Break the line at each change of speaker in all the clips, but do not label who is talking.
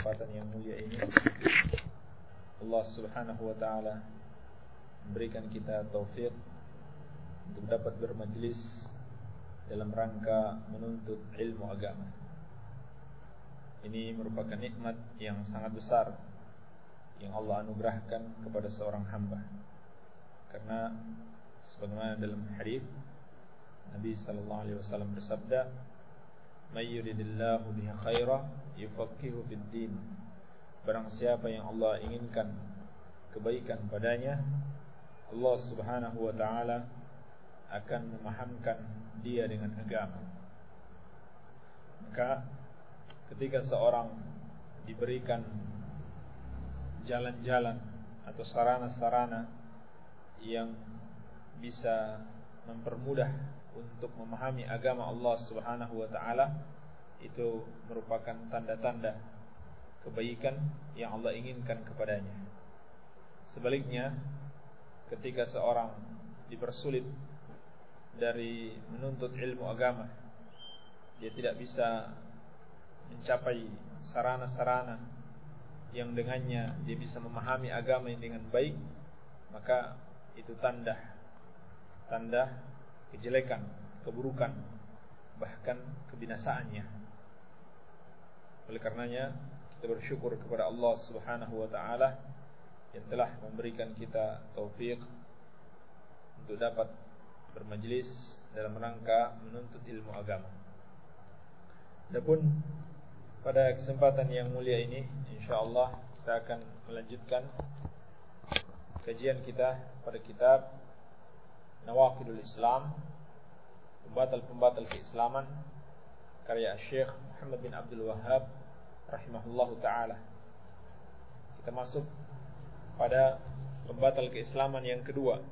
kesempatan yang mulia ini Allah Subhanahu wa taala memberikan kita taufik untuk dapat bermajlis dalam rangka menuntut ilmu agama. Ini merupakan nikmat yang sangat besar yang Allah anugerahkan kepada seorang hamba. Karena sebagaimana dalam hadis Nabi sallallahu alaihi wasallam bersabda, "May yuridillahu bihi khaira yufaqihu fid din." Barang siapa yang Allah inginkan kebaikan padanya, Allah Subhanahu wa taala akan memahamkan dia dengan agama. Maka ketika seorang diberikan jalan-jalan atau sarana-sarana yang bisa mempermudah untuk memahami agama Allah Subhanahu wa taala itu merupakan tanda-tanda kebaikan yang Allah inginkan kepadanya. Sebaliknya, ketika seorang dipersulit dari menuntut ilmu agama, dia tidak bisa mencapai sarana-sarana yang dengannya dia bisa memahami agama dengan baik, maka itu tanda tanda kejelekan, keburukan, bahkan kebinasaannya. Oleh karenanya kita bersyukur kepada Allah Subhanahu wa taala yang telah memberikan kita taufik untuk dapat bermajlis dalam rangka menuntut ilmu agama. Adapun pada kesempatan yang mulia ini insyaallah kita akan melanjutkan kajian kita pada kitab Nawaqidul Islam Pembatal-pembatal keislaman Karya Syekh Muhammad bin Abdul Wahhab Rahimahullahu ta'ala. Kita masuk pada pembatal keislaman yang kedua.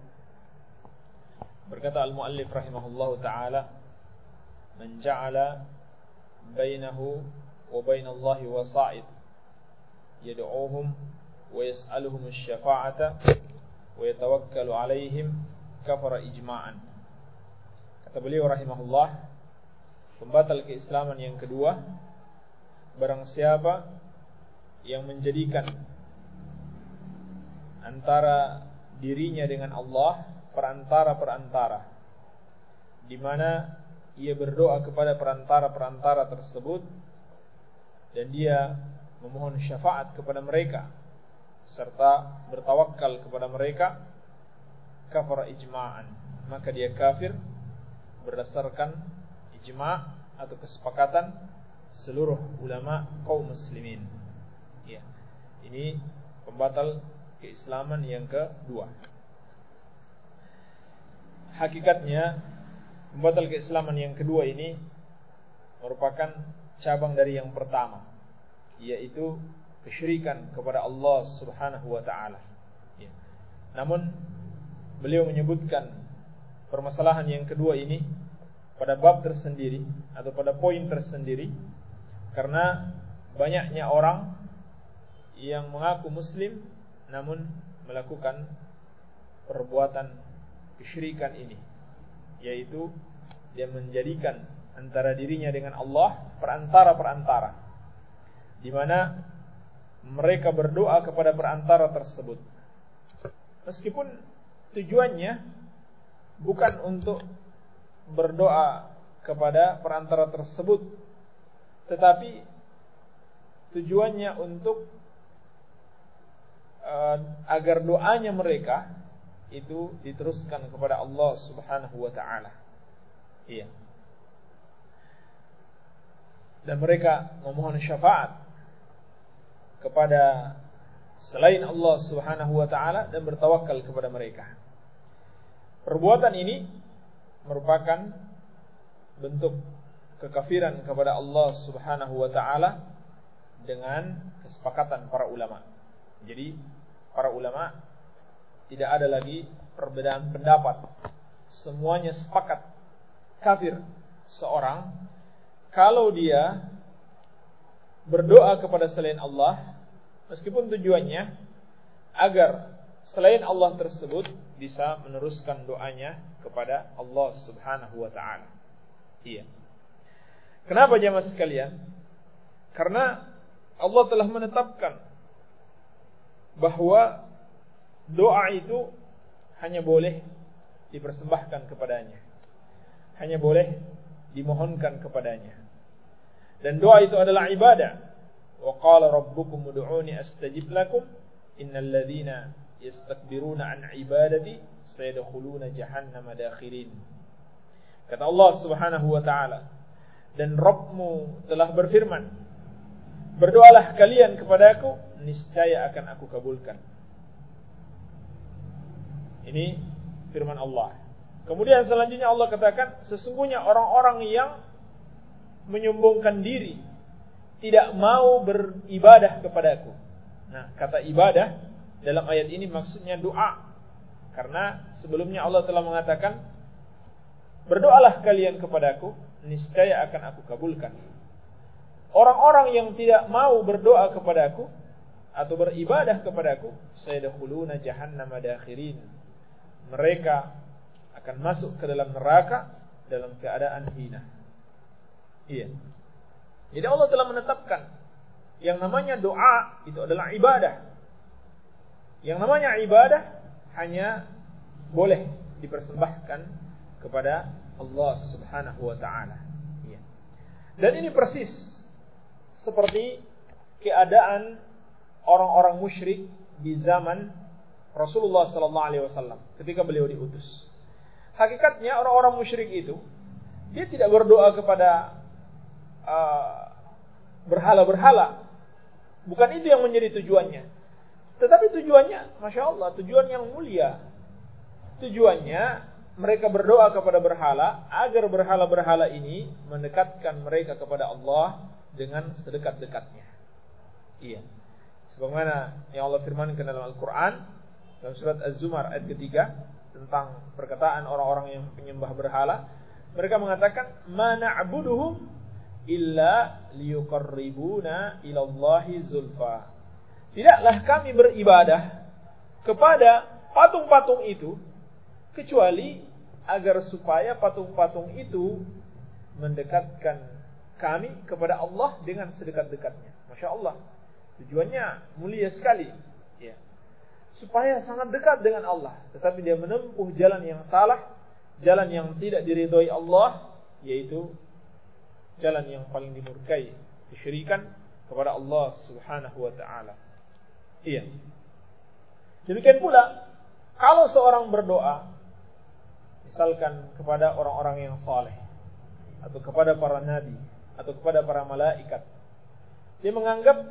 Berkata Al-Muallif Rahimahullahu ta'ala Man ja'ala Bainahu Wa bainallahi wasa'id yas'aluhum syafa'ata Wa yatawakkalu alaihim kafara ijma'an. Kata beliau rahimahullah, pembatal keislaman yang kedua, barang siapa yang menjadikan antara dirinya dengan Allah perantara-perantara di mana ia berdoa kepada perantara-perantara tersebut dan dia memohon syafaat kepada mereka serta bertawakal kepada mereka kafara ijma'an. Maka dia kafir berdasarkan ijma' atau kesepakatan seluruh ulama kaum muslimin. Ya. Ini pembatal keislaman yang kedua. Hakikatnya pembatal keislaman yang kedua ini merupakan cabang dari yang pertama yaitu kesyirikan kepada Allah Subhanahu wa taala. Ya. namun beliau menyebutkan permasalahan yang kedua ini pada bab tersendiri atau pada poin tersendiri karena banyaknya orang yang mengaku muslim namun melakukan perbuatan kesyirikan ini yaitu dia menjadikan antara dirinya dengan Allah perantara-perantara di mana mereka berdoa kepada perantara tersebut. Meskipun tujuannya bukan untuk berdoa kepada perantara tersebut tetapi tujuannya untuk uh, agar doanya mereka itu diteruskan kepada Allah Subhanahu wa taala. Iya. Dan mereka memohon syafaat kepada selain Allah Subhanahu wa taala dan bertawakal kepada mereka. Perbuatan ini merupakan bentuk kekafiran kepada Allah Subhanahu wa taala dengan kesepakatan para ulama. Jadi para ulama tidak ada lagi perbedaan pendapat. Semuanya sepakat kafir seorang kalau dia berdoa kepada selain Allah Meskipun tujuannya agar selain Allah tersebut bisa meneruskan doanya kepada Allah Subhanahu wa taala. Iya. Kenapa jemaah sekalian? Karena Allah telah menetapkan bahwa doa itu hanya boleh dipersembahkan kepadanya. Hanya boleh dimohonkan kepadanya. Dan doa itu adalah ibadah. Wa qala rabbukum ud'uni astajib lakum innal ladzina yastakbiruna an ibadati sayadkhuluna jahannama dakhirin. Kata Allah Subhanahu wa taala, dan Rabbmu telah berfirman, Berdoalah kalian kepadaku, niscaya akan aku kabulkan. Ini firman Allah. Kemudian selanjutnya Allah katakan, sesungguhnya orang-orang yang menyombongkan diri tidak mau beribadah kepadaku. Nah, kata ibadah dalam ayat ini maksudnya doa. Karena sebelumnya Allah telah mengatakan, berdoalah kalian kepadaku, niscaya akan aku kabulkan. Orang-orang yang tidak mau berdoa kepadaku atau beribadah kepadaku, sayadkhuluna jahannam dakhirin. Mereka akan masuk ke dalam neraka dalam keadaan hina. Iya. Jadi Allah telah menetapkan yang namanya doa itu adalah ibadah. Yang namanya ibadah hanya boleh dipersembahkan kepada Allah Subhanahu wa taala. Iya. Dan ini persis seperti keadaan orang-orang musyrik di zaman Rasulullah sallallahu alaihi wasallam ketika beliau diutus. Hakikatnya orang-orang musyrik itu dia tidak berdoa kepada uh, berhala-berhala. Bukan itu yang menjadi tujuannya. Tetapi tujuannya, masya Allah, tujuan yang mulia. Tujuannya mereka berdoa kepada berhala agar berhala-berhala ini mendekatkan mereka kepada Allah dengan sedekat-dekatnya. Iya. Sebagaimana yang Allah firmankan dalam Al-Quran dalam surat Az-Zumar ayat ketiga tentang perkataan orang-orang yang penyembah berhala, mereka mengatakan mana abuduhum illa liyuqarribuna ilallahi zulfa. Tidaklah kami beribadah kepada patung-patung itu kecuali agar supaya patung-patung itu mendekatkan kami kepada Allah dengan sedekat-dekatnya. Masya Allah. Tujuannya mulia sekali. Ya. Supaya sangat dekat dengan Allah. Tetapi dia menempuh jalan yang salah. Jalan yang tidak diridhoi Allah. Yaitu jalan yang paling dimurkai. Disyirikan kepada Allah subhanahu wa ta'ala. Iya. Demikian pula. Kalau seorang berdoa. Misalkan kepada orang-orang yang saleh. Atau kepada para nabi atau kepada para malaikat. Dia menganggap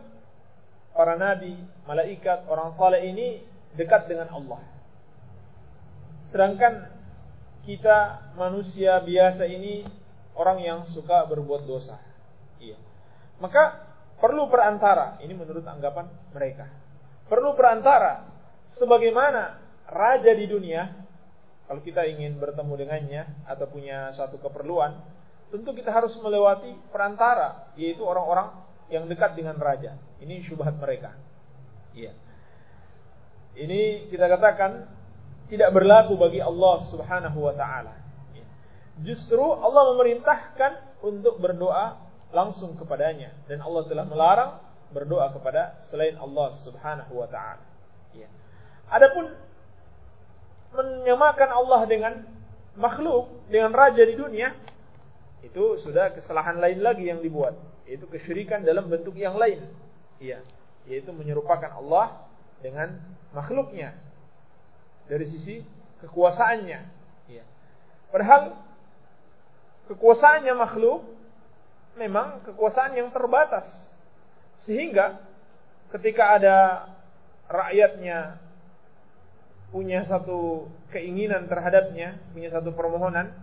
para nabi, malaikat, orang saleh ini dekat dengan Allah. Sedangkan kita manusia biasa ini orang yang suka berbuat dosa. Iya. Maka perlu perantara, ini menurut anggapan mereka. Perlu perantara sebagaimana raja di dunia kalau kita ingin bertemu dengannya atau punya satu keperluan, tentu kita harus melewati perantara, yaitu orang-orang yang dekat dengan raja. Ini syubhat mereka. Iya. Ini kita katakan tidak berlaku bagi Allah Subhanahu wa taala. Iya. Justru Allah memerintahkan untuk berdoa langsung kepadanya dan Allah telah melarang berdoa kepada selain Allah Subhanahu wa taala. Ya. Adapun menyamakan Allah dengan makhluk, dengan raja di dunia, itu sudah kesalahan lain lagi yang dibuat. Yaitu kesyirikan dalam bentuk yang lain. Iya yaitu menyerupakan Allah dengan makhluknya. Dari sisi kekuasaannya. Iya padahal kekuasaannya makhluk memang kekuasaan yang terbatas sehingga ketika ada rakyatnya punya satu keinginan terhadapnya punya satu permohonan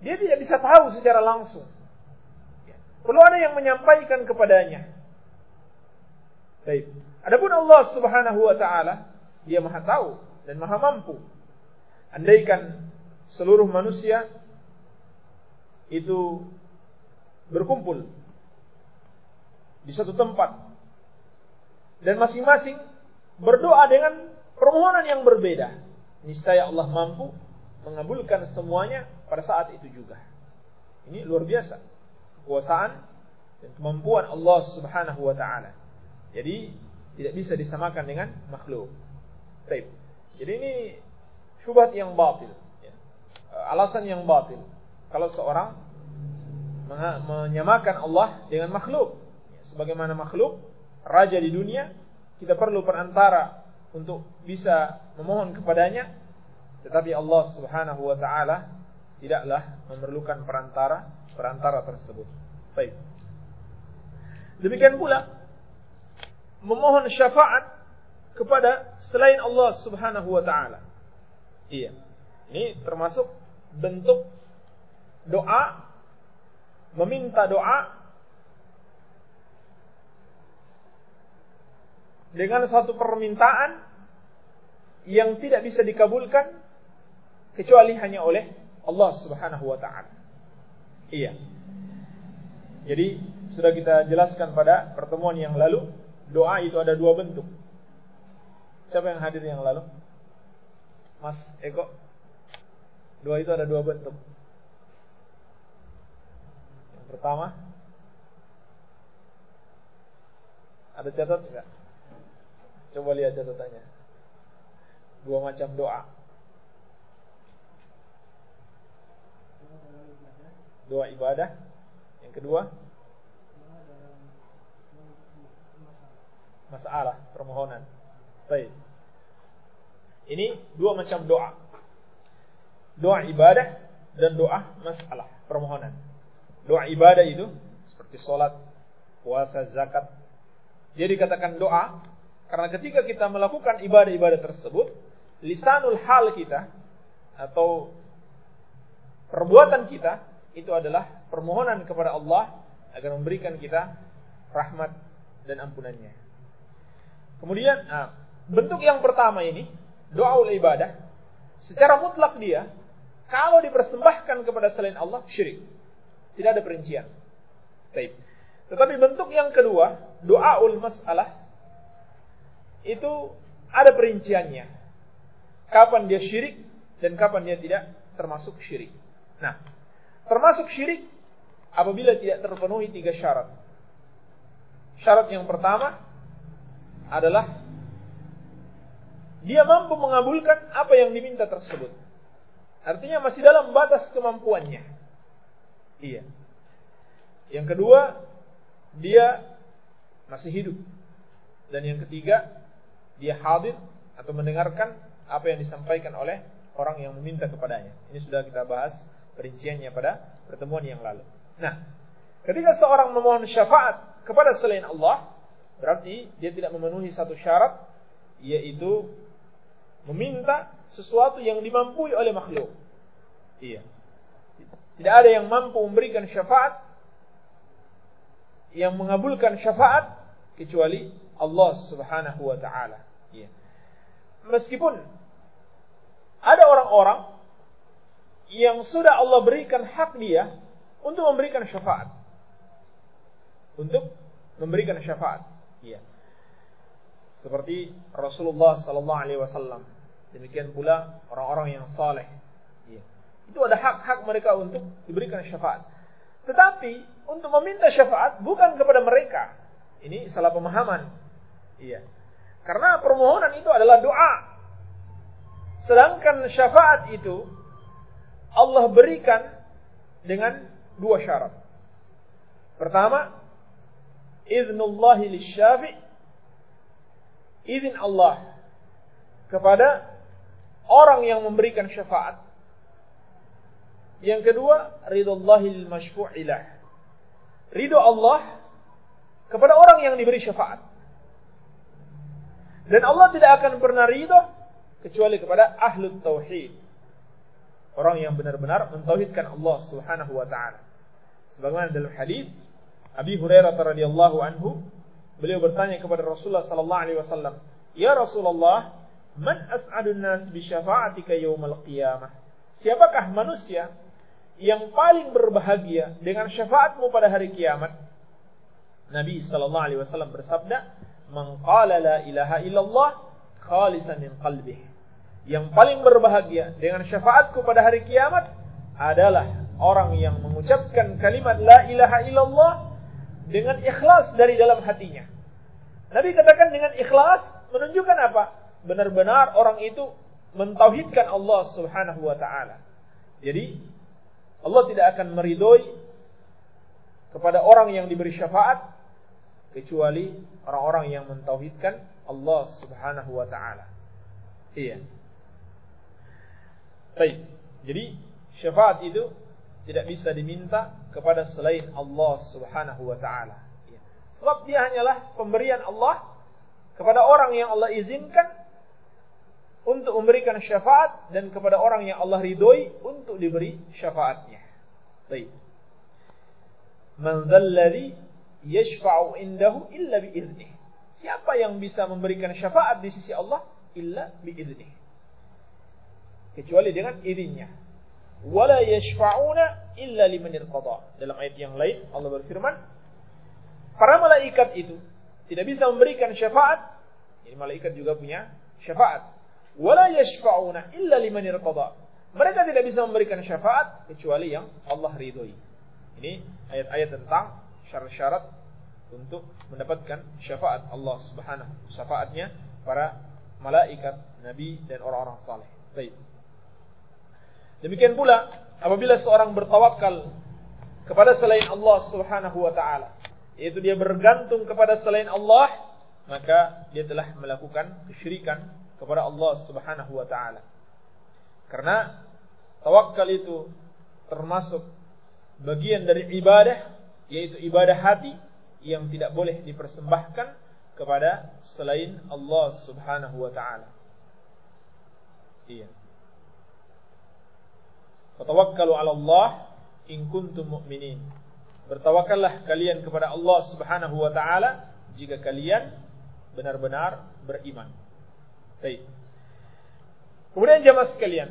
dia tidak bisa tahu secara langsung. Perlu ada yang menyampaikan kepadanya. Baik. Adapun Allah Subhanahu wa taala, Dia Maha tahu dan Maha mampu. Andaikan seluruh manusia itu berkumpul di satu tempat dan masing-masing berdoa dengan permohonan yang berbeda, niscaya Allah mampu mengabulkan semuanya pada saat itu juga. Ini luar biasa. Kekuasaan dan kemampuan Allah Subhanahu wa taala. Jadi tidak bisa disamakan dengan makhluk. Baik. Jadi ini syubhat yang batil, ya. alasan yang batil. Kalau seorang menyamakan Allah dengan makhluk, sebagaimana makhluk raja di dunia, kita perlu perantara untuk bisa memohon kepadanya, tetapi Allah Subhanahu wa taala tidaklah memerlukan perantara perantara tersebut. Baik. Demikian pula memohon syafaat kepada selain Allah Subhanahu wa taala. Iya. Ini termasuk bentuk doa meminta doa dengan satu permintaan yang tidak bisa dikabulkan kecuali hanya oleh Allah Subhanahu wa taala. Iya. Jadi sudah kita jelaskan pada pertemuan yang lalu, doa itu ada dua bentuk. Siapa yang hadir yang lalu? Mas Eko. Doa itu ada dua bentuk. Yang pertama, ada catat enggak? Coba lihat catatannya. Dua macam doa. Doa ibadah. Yang kedua, masalah permohonan. Baik. Ini dua macam doa. Doa ibadah dan doa masalah permohonan. Doa ibadah itu seperti sholat, puasa, zakat. Dia dikatakan doa karena ketika kita melakukan ibadah-ibadah tersebut, lisanul hal kita atau perbuatan kita itu adalah permohonan kepada Allah agar memberikan kita rahmat dan ampunannya. Kemudian nah, bentuk yang pertama ini doa ibadah secara mutlak dia kalau dipersembahkan kepada selain Allah syirik. Tidak ada perincian. Baik. Tetapi bentuk yang kedua, doa ul masalah itu ada perinciannya. Kapan dia syirik dan kapan dia tidak termasuk syirik. Nah, termasuk syirik apabila tidak terpenuhi tiga syarat. Syarat yang pertama adalah dia mampu mengabulkan apa yang diminta tersebut. Artinya masih dalam batas kemampuannya. Iya. Yang kedua, dia masih hidup. Dan yang ketiga, dia hadir atau mendengarkan apa yang disampaikan oleh orang yang meminta kepadanya. Ini sudah kita bahas perinciannya pada pertemuan yang lalu. Nah, ketika seorang memohon syafaat kepada selain Allah, Berarti dia tidak memenuhi satu syarat yaitu meminta sesuatu yang dimampui oleh makhluk. Iya. Tidak ada yang mampu memberikan syafaat yang mengabulkan syafaat kecuali Allah Subhanahu wa taala. Iya. Meskipun ada orang-orang yang sudah Allah berikan hak dia untuk memberikan syafaat. Untuk memberikan syafaat. Iya. Seperti Rasulullah sallallahu alaihi wasallam. Demikian pula orang-orang yang saleh. Iya. Itu ada hak-hak mereka untuk diberikan syafaat. Tetapi untuk meminta syafaat bukan kepada mereka. Ini salah pemahaman. Iya. Karena permohonan itu adalah doa. Sedangkan syafaat itu Allah berikan dengan dua syarat. Pertama, iznullahi lisyafi izin Allah kepada orang yang memberikan syafaat. Yang kedua, ridhollahi lil. Ridho Allah kepada orang yang diberi syafaat. Dan Allah tidak akan pernah ridho kecuali kepada ahlu tauhid. Orang yang benar-benar mentauhidkan Allah Subhanahu wa taala. Sebagaimana dalam hadis Abi Hurairah radhiyallahu anhu beliau bertanya kepada Rasulullah sallallahu alaihi wasallam, "Ya Rasulullah, man as'adun nas bi syafa'atika yaumal qiyamah?" Siapakah manusia yang paling berbahagia dengan syafaatmu pada hari kiamat? Nabi sallallahu alaihi wasallam bersabda, "Man qala la ilaha illallah khalisan min qalbihi." Yang paling berbahagia dengan syafaatku pada hari kiamat adalah orang yang mengucapkan kalimat la ilaha illallah dengan ikhlas dari dalam hatinya. Nabi katakan dengan ikhlas menunjukkan apa? Benar-benar orang itu mentauhidkan Allah Subhanahu wa taala. Jadi Allah tidak akan meridhoi kepada orang yang diberi syafaat kecuali orang-orang yang mentauhidkan Allah Subhanahu wa taala. Iya. Baik. Jadi syafaat itu tidak bisa diminta kepada selain Allah Subhanahu wa taala. Iya. Sebab dia hanyalah pemberian Allah kepada orang yang Allah izinkan untuk memberikan syafaat dan kepada orang yang Allah ridhoi untuk diberi syafaatnya. Baik. Man yashfa'u indahu illa biiznih. Siapa yang bisa memberikan syafaat di sisi Allah illa biiznih. Kecuali dengan izinnya. Wala yashfa'una illa liman irqada. Dalam ayat yang lain Allah berfirman, para malaikat itu tidak bisa memberikan syafaat. Ini malaikat juga punya syafaat. Wala yashfa'una illa liman irqada. Mereka tidak bisa memberikan syafaat kecuali yang Allah ridhoi. Ini ayat-ayat tentang syarat-syarat untuk mendapatkan syafaat Allah Subhanahu syafaatnya para malaikat, nabi dan orang-orang saleh. Baik. Demikian pula apabila seorang bertawakal kepada selain Allah Subhanahu wa taala, yaitu dia bergantung kepada selain Allah, maka dia telah melakukan kesyirikan kepada Allah Subhanahu wa taala. Karena tawakal itu termasuk bagian dari ibadah yaitu ibadah hati yang tidak boleh dipersembahkan kepada selain Allah Subhanahu wa taala. Iya. Fatawakkalu 'ala Allah in kuntum mu'minin. Bertawakallah kalian kepada Allah Subhanahu wa taala jika kalian benar-benar beriman. Baik. Kemudian jamaah sekalian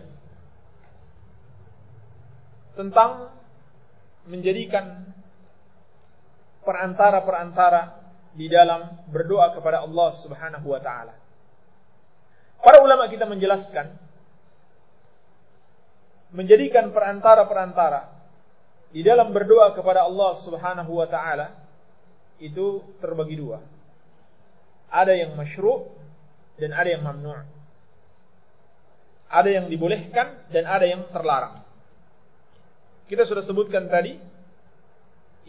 tentang menjadikan perantara-perantara di dalam berdoa kepada Allah Subhanahu wa taala. Para ulama kita menjelaskan menjadikan perantara-perantara di dalam berdoa kepada Allah Subhanahu wa taala itu terbagi dua. Ada yang masyru' dan ada yang mamnu'. Ada yang dibolehkan dan ada yang terlarang. Kita sudah sebutkan tadi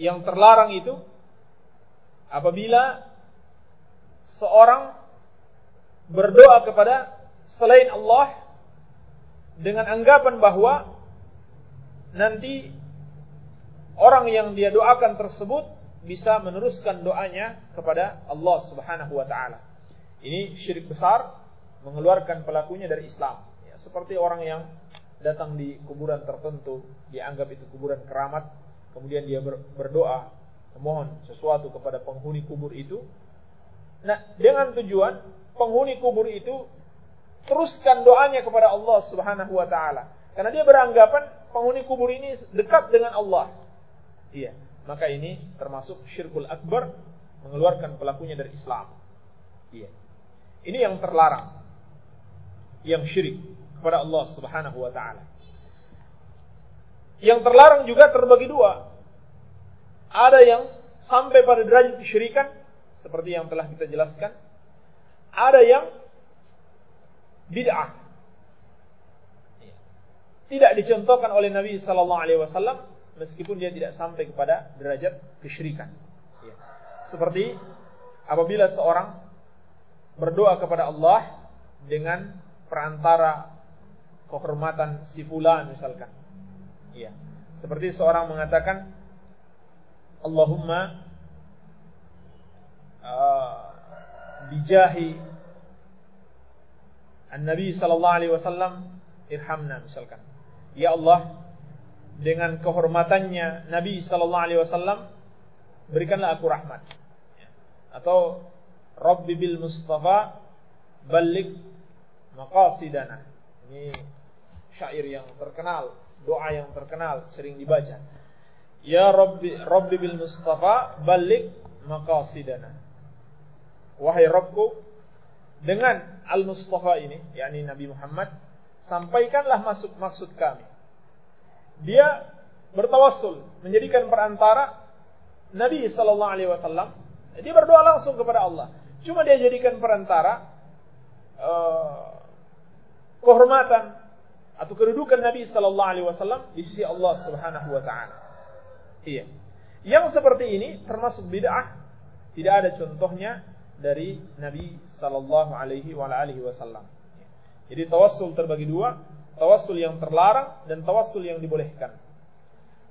yang terlarang itu apabila seorang berdoa kepada selain Allah dengan anggapan bahwa nanti orang yang dia doakan tersebut bisa meneruskan doanya kepada Allah Subhanahu wa taala. Ini syirik besar mengeluarkan pelakunya dari Islam. Ya, seperti orang yang datang di kuburan tertentu, dianggap itu kuburan keramat, kemudian dia berdoa memohon sesuatu kepada penghuni kubur itu. Nah dengan tujuan penghuni kubur itu teruskan doanya kepada Allah Subhanahu wa taala. Karena dia beranggapan penghuni kubur ini dekat dengan Allah. Iya maka ini termasuk syirkul akbar mengeluarkan pelakunya dari Islam. Iya. Ini yang terlarang yang syirik kepada Allah Subhanahu wa taala. Yang terlarang juga terbagi dua. Ada yang sampai pada derajat kesyirikan seperti yang telah kita jelaskan. Ada yang bid'ah. Tidak dicontohkan oleh Nabi sallallahu alaihi wasallam meskipun dia tidak sampai kepada derajat kesyirikan. Seperti apabila seorang berdoa kepada Allah dengan perantara kehormatan si fulan misalkan Iya. Seperti seorang mengatakan Allahumma uh, bijahi An-Nabi sallallahu alaihi wasallam irhamna misalkan. Ya Allah, dengan kehormatannya Nabi sallallahu alaihi wasallam berikanlah aku rahmat. Atau Rabbi bil Mustafa balik maqasidana. Ini syair yang terkenal doa yang terkenal sering dibaca. Ya Rabbi Rabbi bil Mustafa balik maqasidana. Wahai Rabbku dengan Al Mustafa ini, yakni Nabi Muhammad, sampaikanlah masuk maksud kami. Dia bertawassul, menjadikan perantara Nabi Sallallahu Alaihi Wasallam, dia berdoa langsung kepada Allah. Cuma dia jadikan perantara uh, kehormatan atau kedudukan Nabi Sallallahu Alaihi Wasallam di sisi Allah Subhanahu Wa Taala. Iya. Yang seperti ini termasuk bid'ah. Tidak ada contohnya dari Nabi Sallallahu Alaihi Wasallam. Jadi tawassul terbagi dua, tawassul yang terlarang dan tawassul yang dibolehkan.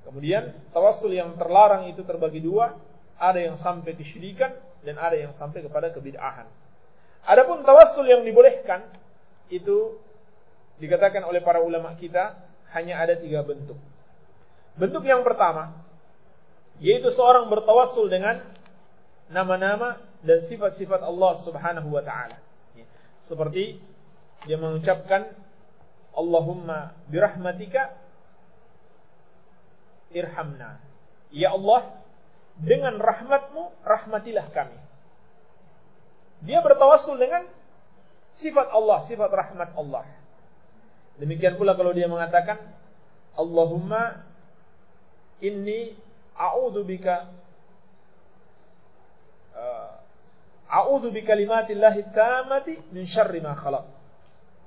Kemudian tawassul yang terlarang itu terbagi dua, ada yang sampai kesyirikan dan ada yang sampai kepada kebid'ahan. Adapun tawassul yang dibolehkan itu dikatakan oleh para ulama kita hanya ada tiga bentuk. Bentuk yang pertama yaitu seorang bertawassul dengan nama-nama dan sifat-sifat Allah Subhanahu wa taala. Seperti dia mengucapkan Allahumma birahmatika irhamna. Ya Allah, dengan rahmatmu, rahmatilah kami. Dia bertawassul dengan sifat Allah, sifat rahmat Allah. Demikian pula kalau dia mengatakan, Allahumma inni a'udhu bika uh, a'udhu bi kalimatillahi tamati min syarri ma khalaq.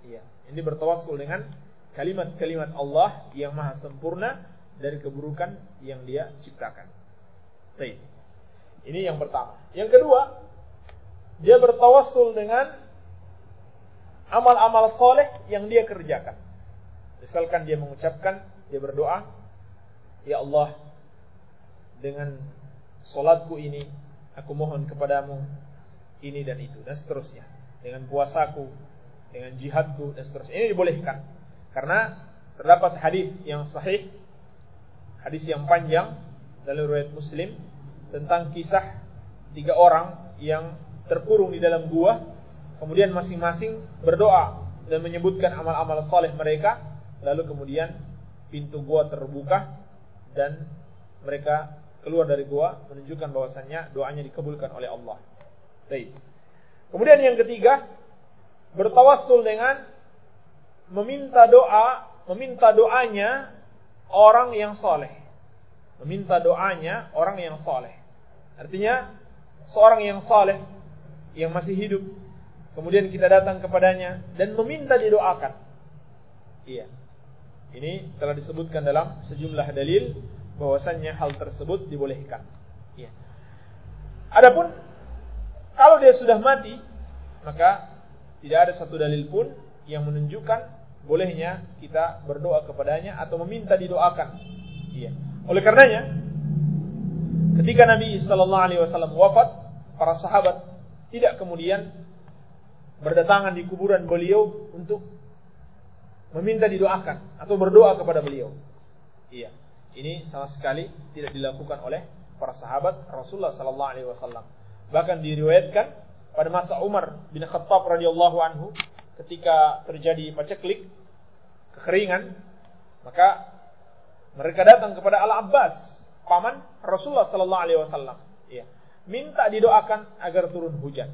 Iya, ini bertawassul dengan kalimat-kalimat Allah yang maha sempurna dari keburukan yang dia ciptakan. Baik. Ini yang pertama. Yang kedua, dia bertawassul dengan amal-amal soleh yang dia kerjakan. Misalkan dia mengucapkan, dia berdoa, Ya Allah, dengan solatku ini, aku mohon kepadamu ini dan itu, dan seterusnya. Dengan puasaku, dengan jihadku, dan seterusnya. Ini dibolehkan. Karena terdapat hadis yang sahih hadis yang panjang dalam riwayat Muslim tentang kisah tiga orang yang terkurung di dalam gua, kemudian masing-masing berdoa dan menyebutkan amal-amal saleh mereka, lalu kemudian pintu gua terbuka dan mereka keluar dari gua menunjukkan bahwasannya doanya dikabulkan oleh Allah. Baik. Kemudian yang ketiga, bertawassul dengan meminta doa, meminta doanya orang yang soleh. Meminta doanya orang yang soleh. Artinya, seorang yang soleh, yang masih hidup, kemudian kita datang kepadanya dan meminta didoakan. Iya. Ini telah disebutkan dalam sejumlah dalil bahwasannya hal tersebut dibolehkan. Iya. Adapun kalau dia sudah mati, maka tidak ada satu dalil pun yang menunjukkan bolehnya kita berdoa kepadanya atau meminta didoakan. Iya. Oleh karenanya, ketika Nabi Sallallahu Alaihi Wasallam wafat, para sahabat tidak kemudian berdatangan di kuburan beliau untuk meminta didoakan atau berdoa kepada beliau. Iya. Ini sama sekali tidak dilakukan oleh para sahabat Rasulullah Sallallahu Alaihi Wasallam. Bahkan diriwayatkan pada masa Umar bin Khattab radhiyallahu anhu ketika terjadi paceklik, kekeringan, maka mereka datang kepada Al Abbas, paman Rasulullah Sallallahu Alaihi Wasallam, ya, minta didoakan agar turun hujan.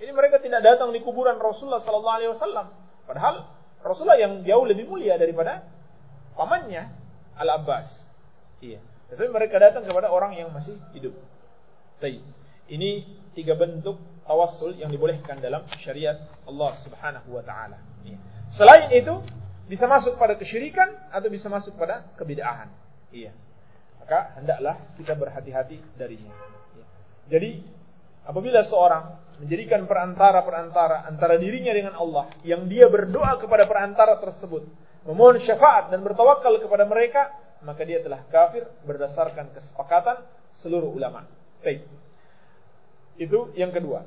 Ini mereka tidak datang di kuburan Rasulullah Sallallahu Alaihi Wasallam, padahal Rasulullah yang jauh lebih mulia daripada pamannya Al Abbas. Iya. Tapi mereka datang kepada orang yang masih hidup. Baik. Ini tiga bentuk tawassul yang dibolehkan dalam syariat Allah Subhanahu wa taala. Iya. Selain itu bisa masuk pada kesyirikan atau bisa masuk pada kebid'ahan. Iya. Maka hendaklah kita berhati-hati darinya. Iya. Jadi apabila seorang menjadikan perantara-perantara antara dirinya dengan Allah yang dia berdoa kepada perantara tersebut, memohon syafaat dan bertawakal kepada mereka, maka dia telah kafir berdasarkan kesepakatan seluruh ulama. Baik. Itu yang kedua.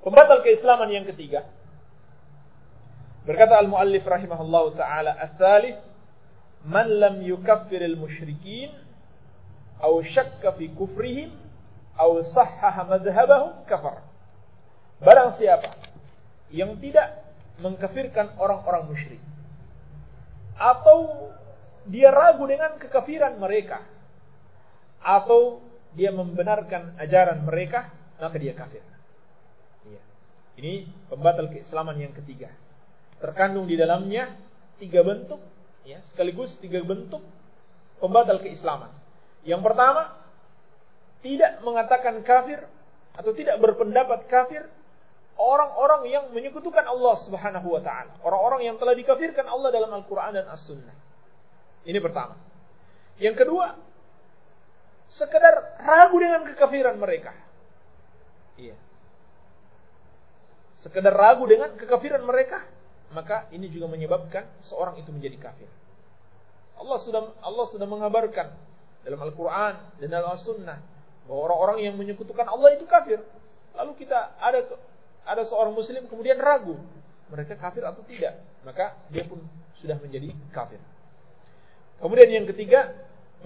Pembatal keislaman yang ketiga. Berkata al-muallif rahimahullah taala as-salif man lam yukaffir al-musyrikin aw syakka fi kufrihim aw sahhaha madhhabahum kafar. Barang siapa yang tidak mengkafirkan orang-orang musyrik atau dia ragu dengan kekafiran mereka atau dia membenarkan ajaran mereka, maka dia kafir. Iya. Ini pembatal keislaman yang ketiga. Terkandung di dalamnya tiga bentuk, ya, sekaligus tiga bentuk pembatal keislaman. Yang pertama, tidak mengatakan kafir atau tidak berpendapat kafir orang-orang yang menyekutukan Allah Subhanahu wa taala, orang-orang yang telah dikafirkan Allah dalam Al-Qur'an dan As-Sunnah. Ini pertama. Yang kedua, sekedar ragu dengan kekafiran mereka. Iya. Sekedar ragu dengan kekafiran mereka, maka ini juga menyebabkan seorang itu menjadi kafir. Allah sudah Allah sudah mengabarkan dalam Al-Qur'an dan dalam As-Sunnah bahwa orang-orang yang menyekutukan Allah itu kafir. Lalu kita ada ada seorang muslim kemudian ragu mereka kafir atau tidak, maka dia pun sudah menjadi kafir. Kemudian yang ketiga,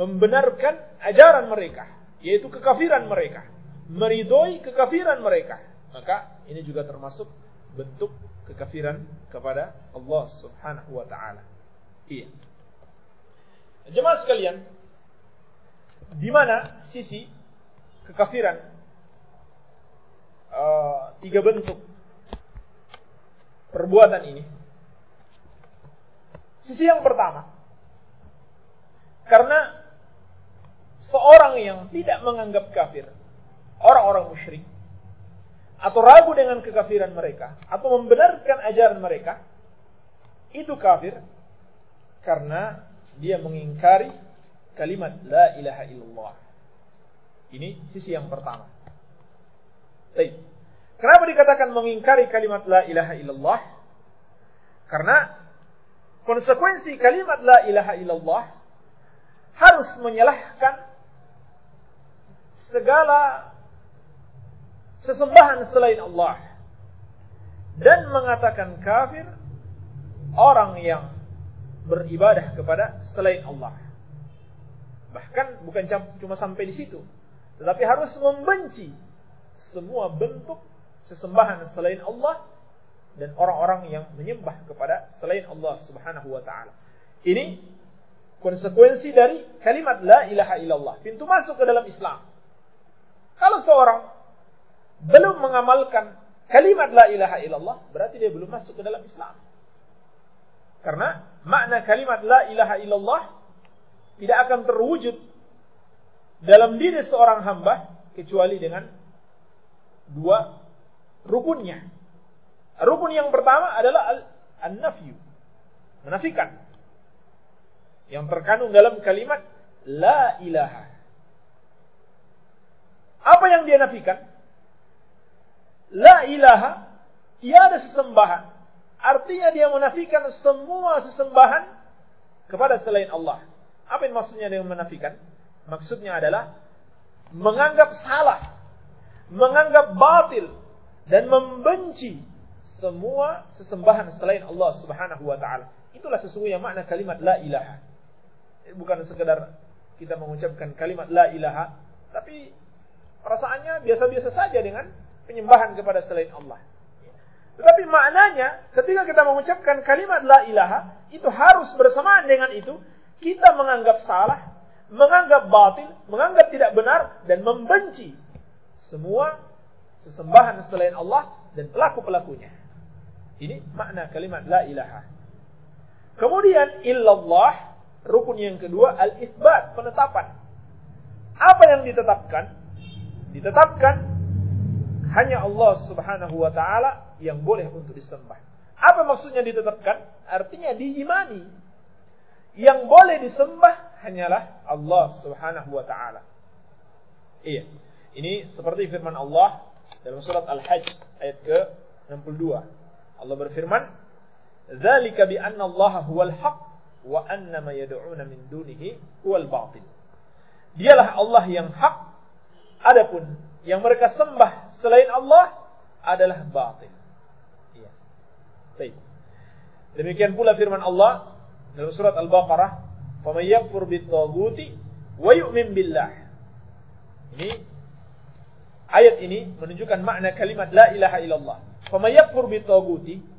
membenarkan ajaran mereka, yaitu kekafiran mereka, meridhoi kekafiran mereka. Maka ini juga termasuk bentuk kekafiran kepada Allah Subhanahu wa taala. Iya. Jemaah sekalian, di mana sisi kekafiran uh, tiga bentuk perbuatan ini. Sisi yang pertama, karena seorang yang tidak menganggap kafir, orang-orang musyrik, atau ragu dengan kekafiran mereka, atau membenarkan ajaran mereka, itu kafir karena dia mengingkari kalimat la ilaha illallah. Ini sisi yang pertama. Baik. Kenapa dikatakan mengingkari kalimat la ilaha illallah? Karena konsekuensi kalimat la ilaha illallah harus menyalahkan segala sesembahan selain Allah dan mengatakan kafir orang yang beribadah kepada selain Allah. Bahkan bukan cuma sampai di situ, tetapi harus membenci semua bentuk sesembahan selain Allah dan orang-orang yang menyembah kepada selain Allah Subhanahu wa taala. Ini konsekuensi dari kalimat la ilaha illallah, pintu masuk ke dalam Islam. Kalau seorang belum mengamalkan kalimat la ilaha illallah, berarti dia belum masuk ke dalam Islam. Karena makna kalimat la ilaha illallah tidak akan terwujud dalam diri seorang hamba kecuali dengan dua rukunnya. Rukun yang pertama adalah an-nafyu, menafikan. Yang terkandung dalam kalimat la ilaha. Apa yang dia nafikan? La ilaha, tiada sesembahan Artinya dia menafikan semua sesembahan kepada selain Allah. Apa yang maksudnya dengan menafikan? Maksudnya adalah menganggap salah, menganggap batil dan membenci semua sesembahan selain Allah Subhanahu wa taala. Itulah sesungguhnya makna kalimat la ilaha. Bukan sekedar kita mengucapkan kalimat la ilaha, tapi perasaannya biasa-biasa saja dengan penyembahan kepada selain Allah. Tetapi maknanya ketika kita mengucapkan kalimat la ilaha, itu harus bersamaan dengan itu kita menganggap salah, menganggap batil, menganggap tidak benar dan membenci semua sesembahan selain Allah dan pelaku-pelakunya. Ini makna kalimat la ilaha. Kemudian illallah, rukun yang kedua al-itsbat, penetapan. Apa yang ditetapkan? Ditetapkan hanya Allah Subhanahu wa taala yang boleh untuk disembah. Apa maksudnya ditetapkan? Artinya diimani. Yang boleh disembah hanyalah Allah Subhanahu wa taala. Iya. Ini seperti firman Allah dalam surat Al-Hajj ayat ke-62. Allah berfirman, "Dzalika bi anna Allah huwal haq wa anna ma yad'una min dunihi huwal batil." Dialah Allah yang hak, adapun yang mereka sembah selain Allah adalah batil. Baik. Demikian pula firman Allah dalam surat Al-Baqarah, "Faman yakfur bit-taghuti wa yu'min billah." Ini ayat ini menunjukkan makna kalimat la ilaha illallah. "Faman bit-taghuti"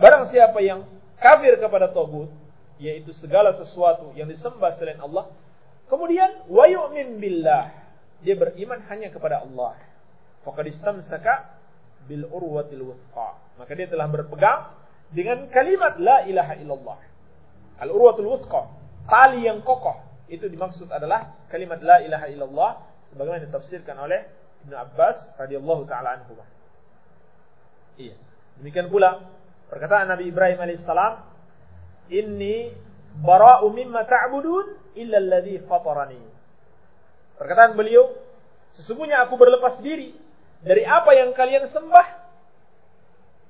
Barang siapa yang kafir kepada tagut, yaitu segala sesuatu yang disembah selain Allah, kemudian wa yu'min billah, dia beriman hanya kepada Allah. Faqad istamsaka bil urwatil wuthqa. Maka dia telah berpegang dengan kalimat la ilaha illallah. Al urwatul wuthqa, tali yang kokoh. Itu dimaksud adalah kalimat la ilaha illallah sebagaimana ditafsirkan oleh Ibnu Abbas radhiyallahu taala anhu. Iya. Demikian pula perkataan Nabi Ibrahim alaihissalam, "Inni bara'u mimma ta'budun illa alladhi fatarani." Perkataan beliau, sesungguhnya aku berlepas diri dari apa yang kalian sembah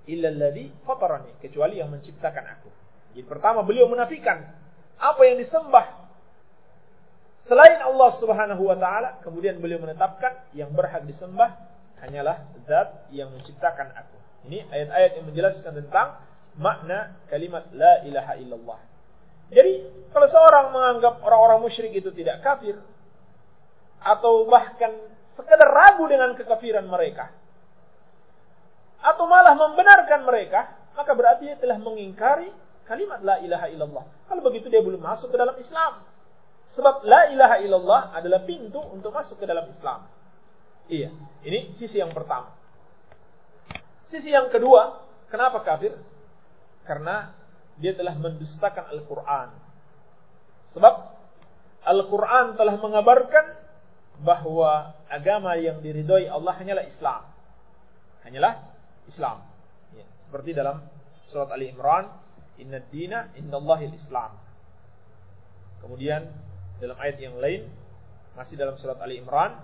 illa alladhi fatarani, kecuali yang menciptakan aku. Jadi pertama beliau menafikan apa yang disembah selain Allah Subhanahu wa taala, kemudian beliau menetapkan yang berhak disembah hanyalah zat yang menciptakan aku. Ini ayat-ayat yang menjelaskan tentang makna kalimat la ilaha illallah. Jadi, kalau seorang menganggap orang-orang musyrik itu tidak kafir atau bahkan sekadar ragu dengan kekafiran mereka atau malah membenarkan mereka, maka berarti dia telah mengingkari kalimat la ilaha illallah. Kalau begitu dia belum masuk ke dalam Islam. Sebab la ilaha illallah adalah pintu untuk masuk ke dalam Islam. Iya, ini sisi yang pertama. Sisi yang kedua, kenapa kafir? Karena dia telah mendustakan Al-Quran. Sebab Al-Quran telah mengabarkan bahwa agama yang diridhoi Allah hanyalah Islam. Hanyalah Islam. Ya, seperti dalam surat Ali Imran Inna dina innallahil Islam. Kemudian dalam ayat yang lain masih dalam surat Ali Imran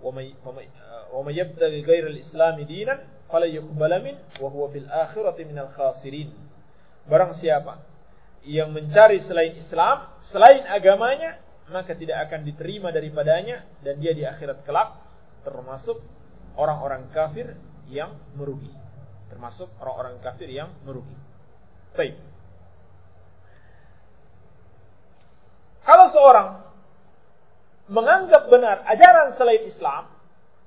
wa may yabtaghi ghairal islam dinan fala min wa huwa fil akhirati minal khasirin. Barang siapa yang mencari selain Islam, selain agamanya, maka tidak akan diterima daripadanya dan dia di akhirat kelak termasuk orang-orang kafir yang merugi. Termasuk orang-orang kafir yang merugi. Baik. Kalau seorang menganggap benar ajaran selain Islam,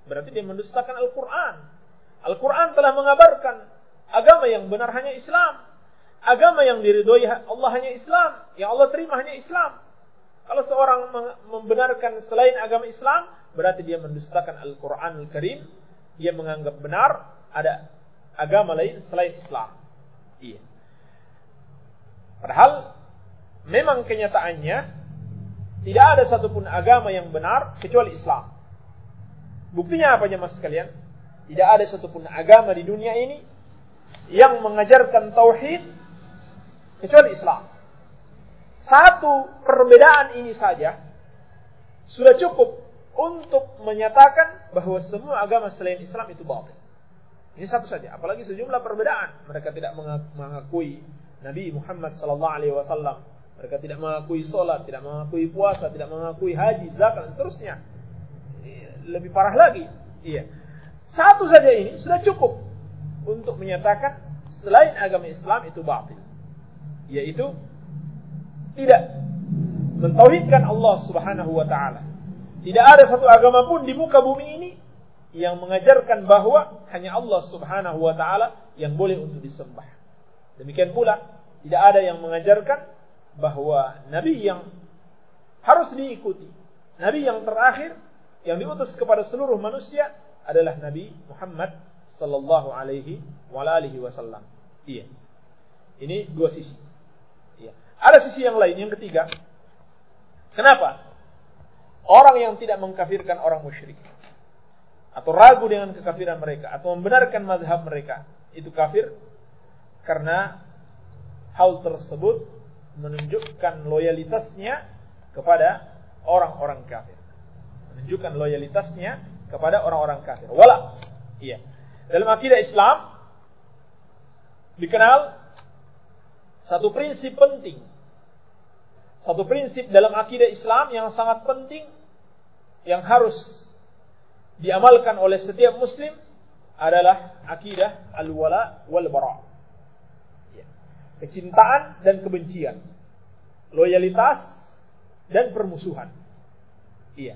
berarti dia mendustakan Al-Quran. Al-Quran telah mengabarkan agama yang benar hanya Islam. Agama yang diridhoi Allah hanya Islam. Yang Allah terima hanya Islam. Kalau seorang membenarkan selain agama Islam, berarti dia mendustakan Al-Quran Al-Karim. Dia menganggap benar ada agama lain selain Islam. Iya. Padahal memang kenyataannya tidak ada satupun agama yang benar kecuali Islam. Buktinya apa mas sekalian? Tidak ada satupun agama di dunia ini yang mengajarkan tauhid kecuali Islam. Satu perbedaan ini saja sudah cukup untuk menyatakan bahwa semua agama selain Islam itu batil. Ini satu saja, apalagi sejumlah perbedaan. Mereka tidak mengakui Nabi Muhammad wasallam. Mereka tidak mengakui salat, tidak mengakui puasa, tidak mengakui haji, zakat, dan seterusnya. Lebih parah lagi. Iya. Satu saja ini sudah cukup untuk menyatakan selain agama Islam itu batil. Yaitu tidak mentauhidkan Allah Subhanahu wa taala. Tidak ada satu agama pun di muka bumi ini yang mengajarkan bahwa hanya Allah Subhanahu wa taala yang boleh untuk disembah. Demikian pula tidak ada yang mengajarkan bahwa nabi yang harus diikuti, nabi yang terakhir yang diutus kepada seluruh manusia adalah Nabi Muhammad sallallahu alaihi wasallam. Iya. Ini dua sisi. Iya. Ada sisi yang lain yang ketiga. Kenapa? Orang yang tidak mengkafirkan orang musyrik atau ragu dengan kekafiran mereka atau membenarkan mazhab mereka itu kafir karena hal tersebut menunjukkan loyalitasnya kepada orang-orang kafir. Menunjukkan loyalitasnya kepada orang-orang kafir. Wala. Iya. Dalam akidah Islam dikenal satu prinsip penting. Satu prinsip dalam akidah Islam yang sangat penting yang harus diamalkan oleh setiap muslim adalah akidah al-wala wal bara kecintaan dan kebencian, loyalitas dan permusuhan. Iya.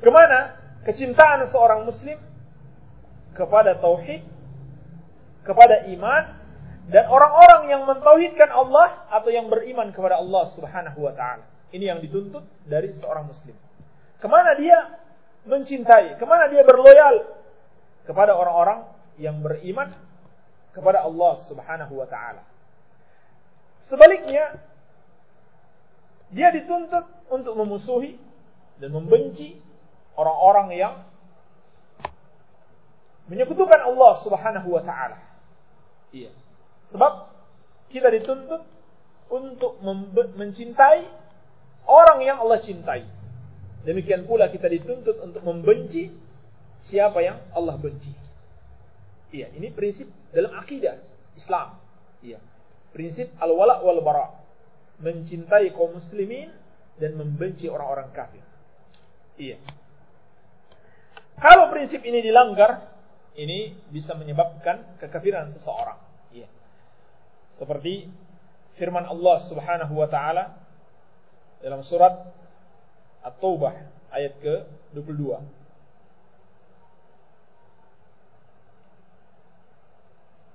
Ke mana kecintaan seorang muslim kepada tauhid, kepada iman, dan orang-orang yang mentauhidkan Allah atau yang beriman kepada Allah Subhanahu wa taala. Ini yang dituntut dari seorang muslim. Ke mana dia mencintai, ke mana dia berloyal kepada orang-orang yang beriman kepada Allah Subhanahu wa taala. Sebaliknya dia dituntut untuk memusuhi dan membenci orang-orang yang menyekutukan Allah Subhanahu wa taala. Iya. Sebab kita dituntut untuk mencintai orang yang Allah cintai. Demikian pula kita dituntut untuk membenci siapa yang Allah benci. Iya, ini prinsip dalam akidah Islam. Iya. Prinsip al-wala wal bara. Mencintai kaum muslimin dan membenci orang-orang kafir. Iya. Kalau prinsip ini dilanggar, ini bisa menyebabkan kekafiran seseorang. Iya. Seperti firman Allah Subhanahu wa taala dalam surat At-Taubah ayat ke-22.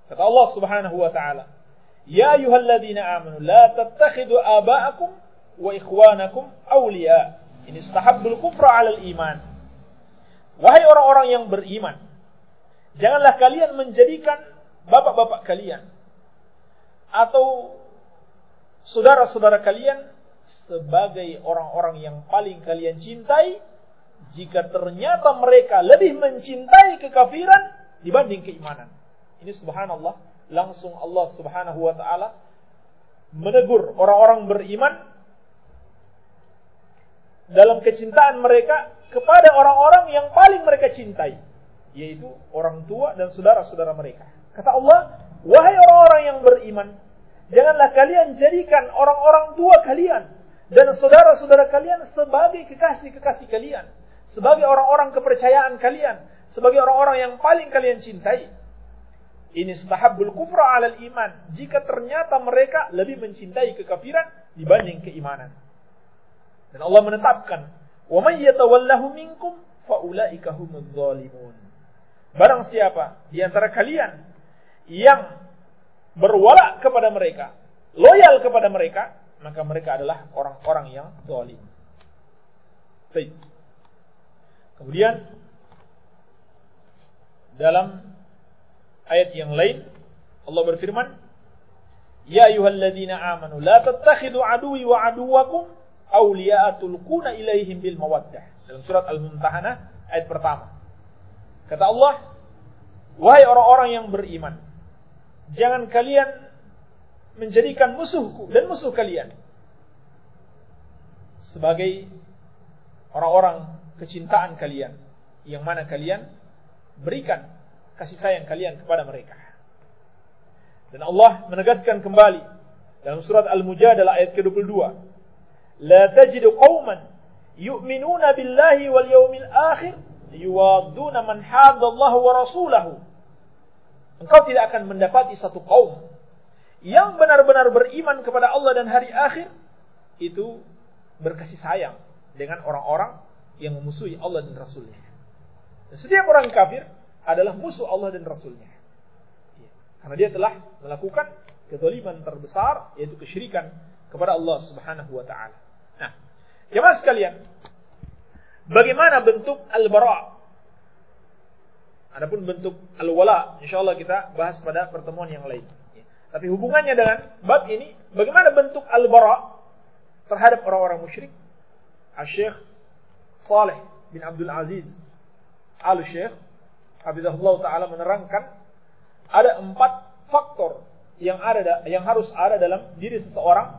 Kata Allah Subhanahu wa taala, "Ya ayyuhalladzina amanu la tattakhidu aba'akum wa ikhwanakum awliya in istahabbul kufra 'alal iman." Wahai orang-orang yang beriman, janganlah kalian menjadikan bapak-bapak kalian atau saudara-saudara kalian sebagai orang-orang yang paling kalian cintai jika ternyata mereka lebih mencintai kekafiran dibanding keimanan. Ini subhanallah, langsung Allah Subhanahu wa taala menegur orang-orang beriman dalam kecintaan mereka kepada orang-orang yang paling mereka cintai, yaitu orang tua dan saudara-saudara mereka. Kata Allah, "Wahai orang-orang yang beriman, janganlah kalian jadikan orang-orang tua kalian dan saudara-saudara kalian sebagai kekasih-kekasih kalian, sebagai orang-orang kepercayaan kalian, sebagai orang-orang yang paling kalian cintai." Ini stahabbul kufra alal iman. Jika ternyata mereka lebih mencintai kekafiran dibanding keimanan. Dan Allah menetapkan, "Wa may yatawallahu minkum fa ulaika humudz zalimun." Barang siapa di antara kalian yang berwala kepada mereka, loyal kepada mereka, maka mereka adalah orang-orang yang zalim. Baik. Kemudian dalam ayat yang lain Allah berfirman Ya ayyuhalladzina amanu la tattakhidu aduwi wa aduwakum awliya'a tulquna ilaihim bil mawaddah. Dalam surat Al-Mumtahanah ayat pertama. Kata Allah wahai orang-orang yang beriman jangan kalian menjadikan musuhku dan musuh kalian sebagai orang-orang kecintaan kalian yang mana kalian berikan kasih sayang kalian kepada mereka. Dan Allah menegaskan kembali dalam surat Al-Mujadalah ayat ke-22. La tajidu qauman yu'minuna billahi wal yawmil akhir yuwadduna man hadallahu wa rasulahu. Engkau tidak akan mendapati satu kaum yang benar-benar beriman kepada Allah dan hari akhir itu berkasih sayang dengan orang-orang yang memusuhi Allah dan Rasulnya. Setiap orang kafir adalah musuh Allah dan Rasulnya. Ya. Karena dia telah melakukan kezaliman terbesar yaitu kesyirikan kepada Allah Subhanahu wa taala. Nah, jemaah sekalian, bagaimana bentuk al-bara? Adapun bentuk al-wala, insyaallah kita bahas pada pertemuan yang lain. Ya. Tapi hubungannya dengan bab ini, bagaimana bentuk al-bara terhadap orang-orang musyrik? Al-Syekh Saleh bin Abdul Aziz Al-Syekh Hafizahullah Ta'ala menerangkan ada empat faktor yang ada yang harus ada dalam diri seseorang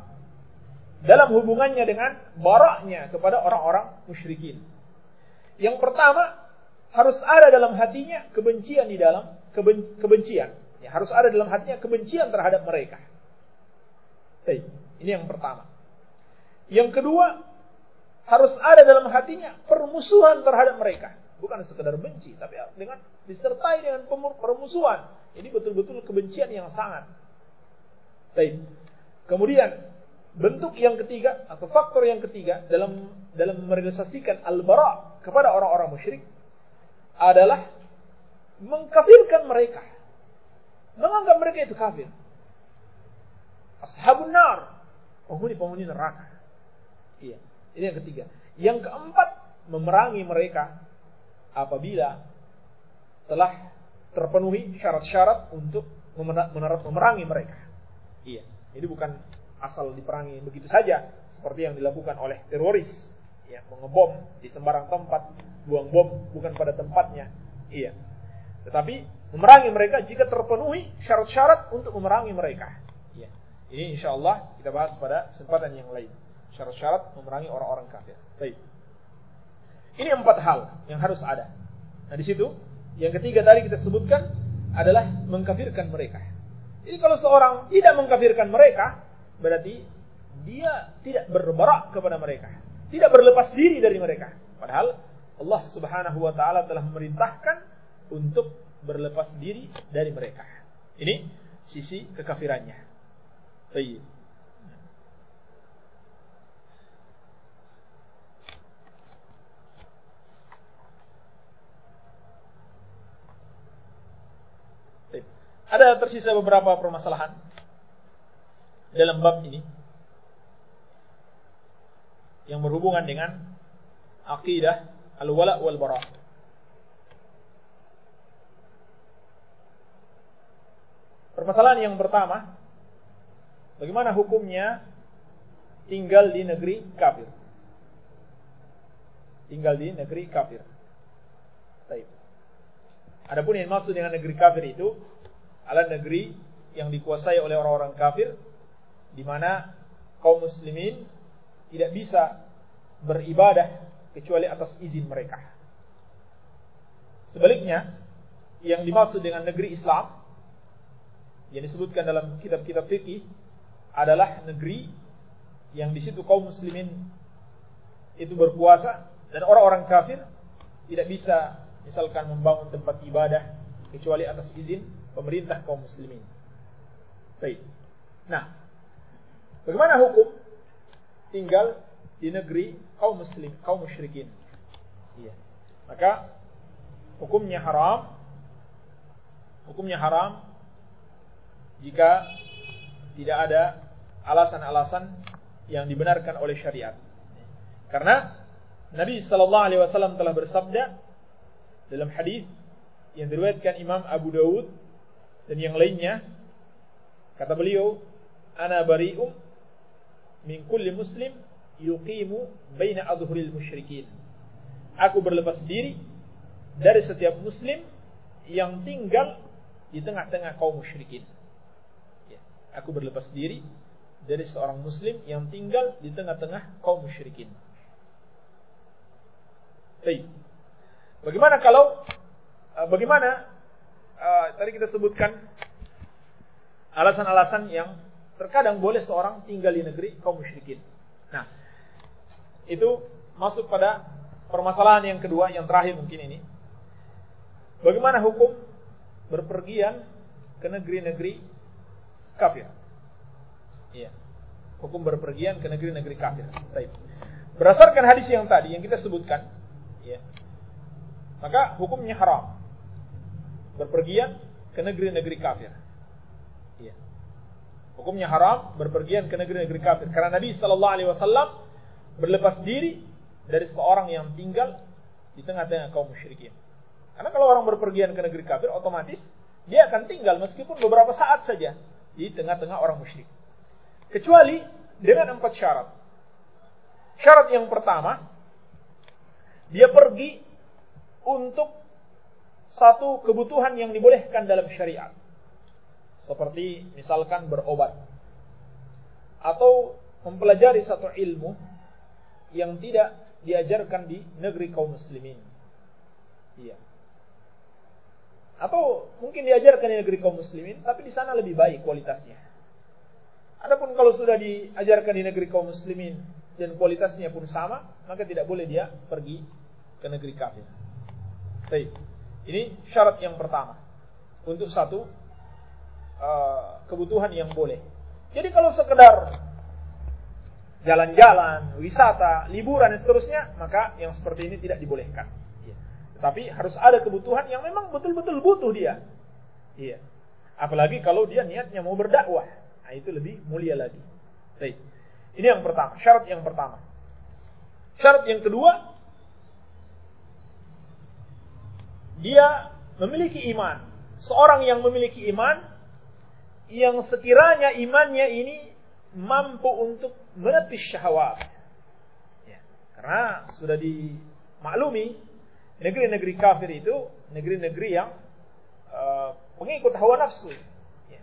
dalam hubungannya dengan baraknya kepada orang-orang musyrikin. Yang pertama harus ada dalam hatinya kebencian di dalam keben, kebencian. Ya, harus ada dalam hatinya kebencian terhadap mereka. Hey, ini yang pertama. Yang kedua harus ada dalam hatinya permusuhan terhadap mereka bukan sekedar benci, tapi dengan disertai dengan permusuhan. Ini betul-betul kebencian yang sangat. Baik. Kemudian bentuk yang ketiga atau faktor yang ketiga dalam dalam merealisasikan al-bara kepada orang-orang musyrik adalah mengkafirkan mereka. Menganggap mereka itu kafir. Ashabun nar, penghuni-penghuni neraka. Iya, ini yang ketiga. Yang keempat, memerangi mereka apabila telah terpenuhi syarat-syarat untuk memerangi mereka. Iya, ini bukan asal diperangi begitu saja seperti yang dilakukan oleh teroris. ya, mengebom di sembarang tempat, buang bom bukan pada tempatnya. Iya. Tetapi memerangi mereka jika terpenuhi syarat-syarat untuk memerangi mereka. Iya. Ini insya Allah kita bahas pada kesempatan yang lain. Syarat-syarat memerangi orang-orang kafir. Baik. Ini empat hal yang harus ada. Nah di situ yang ketiga tadi kita sebutkan adalah mengkafirkan mereka. Jadi kalau seorang tidak mengkafirkan mereka, berarti dia tidak berbarak kepada mereka, tidak berlepas diri dari mereka. Padahal Allah Subhanahu wa taala telah memerintahkan untuk berlepas diri dari mereka. Ini sisi kekafirannya. Baik. Ada tersisa beberapa permasalahan dalam bab ini yang berhubungan dengan akidah al-wala wal bara. Permasalahan yang pertama, bagaimana hukumnya tinggal di negeri kafir? Tinggal di negeri kafir. Baik. Adapun yang maksud dengan negeri kafir itu adalah negeri yang dikuasai oleh orang-orang kafir di mana kaum muslimin tidak bisa beribadah kecuali atas izin mereka. Sebaliknya, yang dimaksud dengan negeri Islam yang disebutkan dalam kitab-kitab fikih adalah negeri yang di situ kaum muslimin itu berpuasa dan orang-orang kafir tidak bisa misalkan membangun tempat ibadah kecuali atas izin pemerintah kaum muslimin. Baik. Nah, bagaimana hukum tinggal di negeri kaum muslim, kaum musyrikin? Iya. Maka hukumnya haram. Hukumnya haram jika tidak ada alasan-alasan yang dibenarkan oleh syariat. Karena Nabi sallallahu alaihi wasallam telah bersabda dalam hadis yang diriwayatkan Imam Abu Dawud dan yang lainnya kata beliau ana bari'um min kulli muslim yuqimu baina adhuril musyrikin aku berlepas diri dari setiap muslim yang tinggal di tengah-tengah kaum musyrikin ya. aku berlepas diri dari seorang muslim yang tinggal di tengah-tengah kaum musyrikin Baik. Bagaimana kalau eh, bagaimana uh, tadi kita sebutkan alasan-alasan yang terkadang boleh seorang tinggal di negeri kaum musyrikin. Nah, itu masuk pada permasalahan yang kedua, yang terakhir mungkin ini. Bagaimana hukum berpergian ke negeri-negeri kafir? Iya. Hukum berpergian ke negeri-negeri kafir. Baik. Berdasarkan hadis yang tadi yang kita sebutkan, ya. Maka hukumnya haram berpergian ke negeri-negeri kafir. Iya. Hukumnya haram berpergian ke negeri-negeri kafir karena Nabi sallallahu alaihi wasallam berlepas diri dari seorang yang tinggal di tengah-tengah kaum musyrikin. Karena kalau orang berpergian ke negeri kafir otomatis dia akan tinggal meskipun beberapa saat saja di tengah-tengah orang musyrik. Kecuali dengan empat syarat. Syarat yang pertama, dia pergi untuk satu kebutuhan yang dibolehkan dalam syariat. Seperti misalkan berobat. Atau mempelajari satu ilmu yang tidak diajarkan di negeri kaum muslimin. Iya. Atau mungkin diajarkan di negeri kaum muslimin, tapi di sana lebih baik kualitasnya. Adapun kalau sudah diajarkan di negeri kaum muslimin dan kualitasnya pun sama, maka tidak boleh dia pergi ke negeri kafir. Baik. Ini syarat yang pertama untuk satu uh, kebutuhan yang boleh. Jadi kalau sekedar jalan-jalan, wisata, liburan dan seterusnya, maka yang seperti ini tidak dibolehkan. Ya. Tetapi harus ada kebutuhan yang memang betul-betul butuh dia. Iya. Apalagi kalau dia niatnya mau berdakwah. Nah, itu lebih mulia lagi. Ini yang pertama, syarat yang pertama. Syarat yang kedua, dia memiliki iman. Seorang yang memiliki iman, yang sekiranya imannya ini mampu untuk menepis syahwat. Ya. Karena sudah dimaklumi negeri-negeri kafir itu negeri-negeri yang uh, pengikut hawa nafsu. Ya.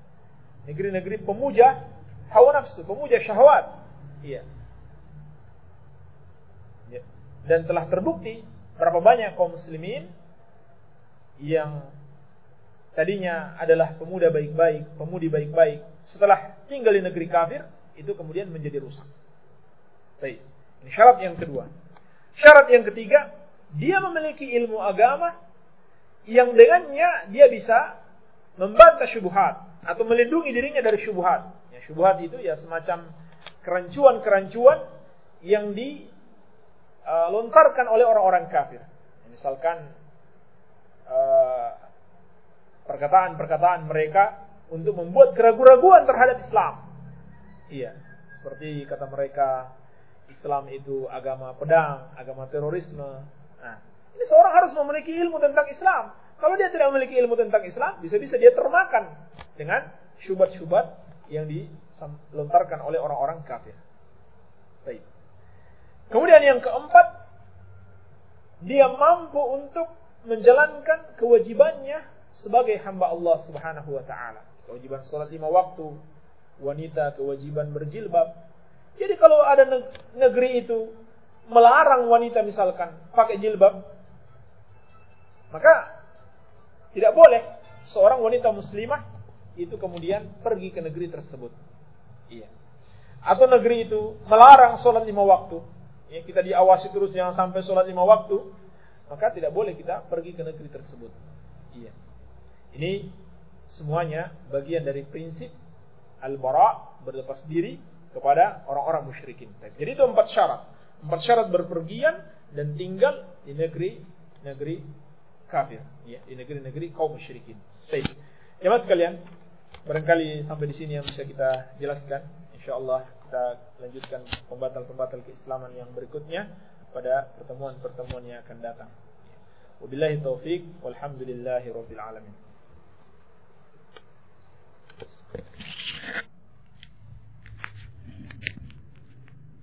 Negeri-negeri pemuja hawa nafsu, pemuja syahwat. Iya. Ya. Dan telah terbukti berapa banyak kaum muslimin yang tadinya adalah pemuda baik-baik, pemudi baik-baik, setelah tinggal di negeri kafir, itu kemudian menjadi rusak. Baik. Ini syarat yang kedua. Syarat yang ketiga, dia memiliki ilmu agama yang dengannya dia bisa membantah syubhat atau melindungi dirinya dari syubhat. Ya, syubhat itu ya semacam kerancuan-kerancuan yang dilontarkan oleh orang-orang kafir. Misalkan uh, perkataan-perkataan mereka untuk membuat keraguan-raguan terhadap Islam. Iya, seperti kata mereka Islam itu agama pedang, agama terorisme. Nah, ini seorang harus memiliki ilmu tentang Islam. Kalau dia tidak memiliki ilmu tentang Islam, bisa-bisa dia termakan dengan syubhat-syubhat yang dilontarkan oleh orang-orang kafir. Baik. Kemudian yang keempat, dia mampu untuk menjalankan kewajibannya sebagai hamba Allah Subhanahu wa taala. Kewajiban salat lima waktu, wanita kewajiban berjilbab. Jadi kalau ada negeri itu melarang wanita misalkan pakai jilbab, maka tidak boleh seorang wanita muslimah itu kemudian pergi ke negeri tersebut. Iya. Atau negeri itu melarang sholat lima waktu. Ya, kita diawasi terus jangan sampai sholat lima waktu. Maka tidak boleh kita pergi ke negeri tersebut. Iya. Ini semuanya bagian dari prinsip al-bara berlepas diri kepada orang-orang musyrikin. Jadi itu empat syarat. Empat syarat berpergian dan tinggal di negeri negeri kafir, ya, di negeri-negeri kaum musyrikin. Baik. Ya mas sekalian, barangkali sampai di sini yang bisa kita jelaskan. Insyaallah kita lanjutkan pembatal-pembatal keislaman yang berikutnya pada pertemuan-pertemuan yang akan datang. Wabillahi taufik walhamdulillahi rabbil alamin.